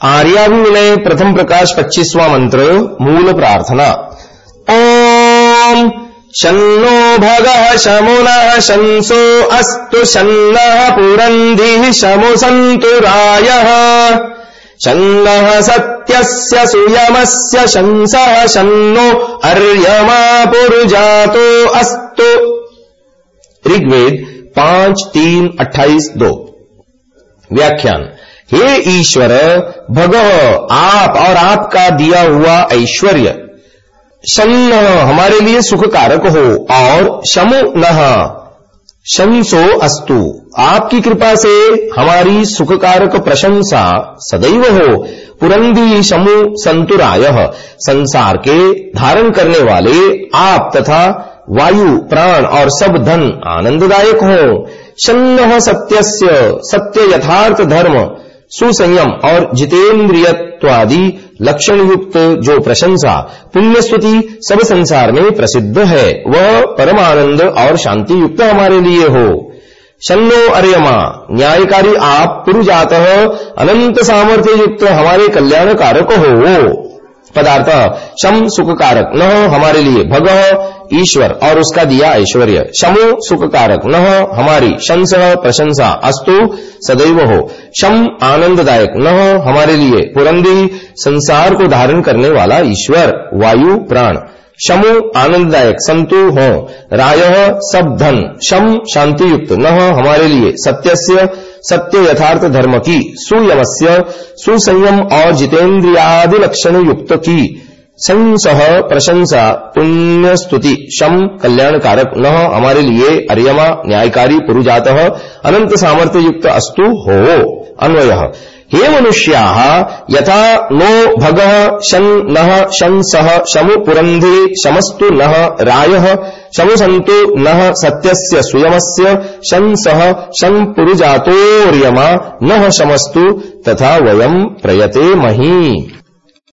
आर्याभिविनय प्रथम प्रकाश पच्चीसवां मंत्र, मूल प्रार्थना। ओम शन्नो भगः शमुनः शंसो अस्तु शन्नः पुरन्धिः शमुसन्तु रायः। शन्नः सत्यस्य सुयमस्य शंसः शन्नो अर्यमा पुरुजातो अस्तु। ऋग्वेद पाँच, तीन, अट्ठाईस, दो। व्याख्यान। हे ईश्वर भग आप और आपका दिया हुआ ऐश्वर्य शन्न हमारे लिए सुख कारक हो और शमु न, शंसो अस्तु। आपकी कृपा से हमारी सुखकारक प्रशंसा सदैव हो। पुरंदी शमु संतुराय, संसार के धारण करने वाले आप तथा वायु, प्राण और सब धन आनंददायक हो। शन्न सत्यस्य, सत्य यथार्थ धर्म सुसंयम और जितेंद्रियत्वादि लक्षण युक्त जो प्रशंसा पुण्य स्तुति सब संसार में प्रसिद्ध है, वह परमानंद और शांति युक्त हमारे लिए हो। शन्नो अर्यमा, न्यायकारी आप पुरुजात, अनंत सामर्थ्य युक्त हमारे कल्याण कारक हो। पदार्थ। शम सुख कारक न हो हमारे लिए। भग ईश्वर, और उसका दिया ऐश्वर्य। शमु सुख कारक न हमारी। शंस प्रशंसा, अस्तु सदैव हो। शम आनंददायक, न हो हमारे लिए। पुरंदी संसार को धारण करने वाला ईश्वर, वायु, प्राण। शमु आनंददायक, संतु हो। राय सब धन। शम शांति युक्त न हमारे लिए। सत्यस्य सत्य यथार्थ धर्म की, सुयमस्य, सुसंयम और जितेन्द्रियादि लक्षण युक्त की संसह प्रशंसा पुण्य स्तुति शम कल्याण कारक न, हमारे लिए अर्यमा, न्यायकारी, पुरुजात, अनंत सामर्थ्य युक्त अस्तु, हो, अन्वय। हे मनुष्या, यथा नो भग शन न शंस शमु पुरंधि शमस्तु न, राय शमुसन्तु न, सत्यस्य सुयमस्य शंसः शं पुरुजातोर्यमा, न, शमस्तु, तथा वयम प्रयते मही।